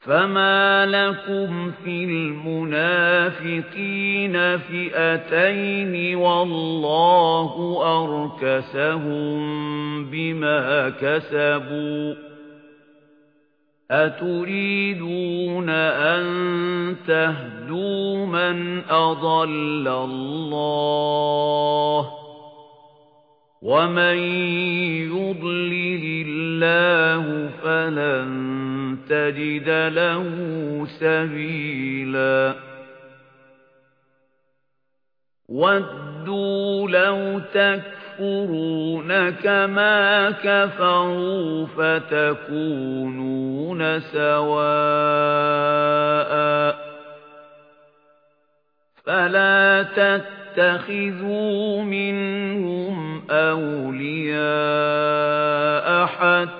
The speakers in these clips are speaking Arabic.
فَمَا لَكُمْ فِي الْمُنَافِقِينَ فِئَتَيْنِ وَاللَّهُ أَرْكَسَهُم بِمَا كَسَبُوا أَتُرِيدُونَ أَن تَهْدُوا مَنْ أَضَلَّ اللَّهُ وَمَن يُضْلِلِ اللَّهُ فَلَن تَجِدَ لَهُ سَبِيلًا. وَدُّوا لَوْ تَكْفُرُونَ كَمَا كَفَرُوا فَتَكُونُونَ سَوَاءً. فَلَا تَتَّخِذُوا مِنْهُمْ أَوْلِيَاءَ حَتَّى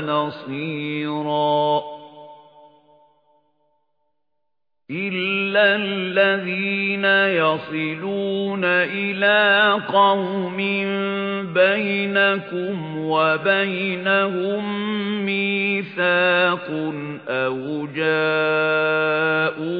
نَصِيرًا إِلَّا الَّذِينَ يَصِلُونَ إِلَى قَوْمٍ بَيْنَكُمْ وَبَيْنَهُم مِّيثَاقٌ أَوْ جَاءُوكُمْ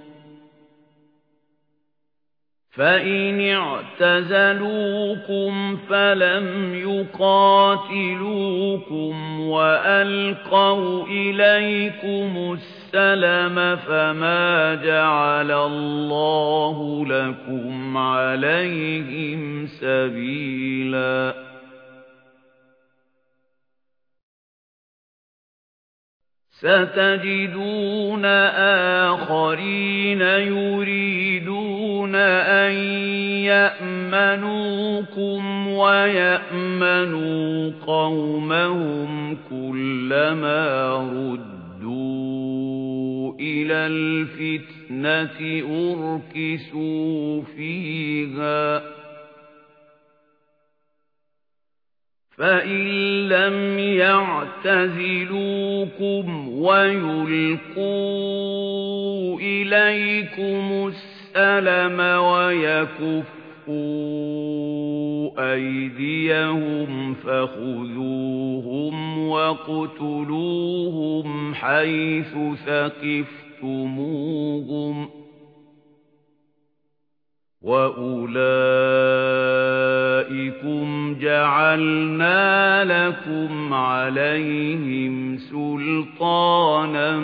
فَإِنِ اعْتَزَلُوكُمْ فَلَمْ يُقَاتِلُوكُمْ وَأَلْقَوْا إِلَيْكُمُ السَّلَمَ فَمَا جَعَلَ اللَّهُ لَكُمْ عَلَيْهِمْ سَبِيلًا سَتَجِدُونَ آخَرِينَ يُرِيدُونَ يَأْمَنُوكُمْ وَيَأْمَنُوا قَوْمَهُمْ كُلَّمَا رُدُّوا إِلَى الْفِتْنَةِ أُرْكِسُوا فِيهَا. فَإِن لَّمْ يَعْتَزِلُوكُمْ وَيُلْقُوا إِلَيْكُمُ السَّلَمَ وَيَكُفُّوا أَيْدِيَهُمْ فَخُذُوهُمْ وَاقْتُلُوهُمْ حَيْثُ ثَقِفْتُمُوهُمْ ۚ وَأُولَئِكُمْ جَعَلْنَا لَكُمْ عَلَيْهِمْ سُلْطَانًا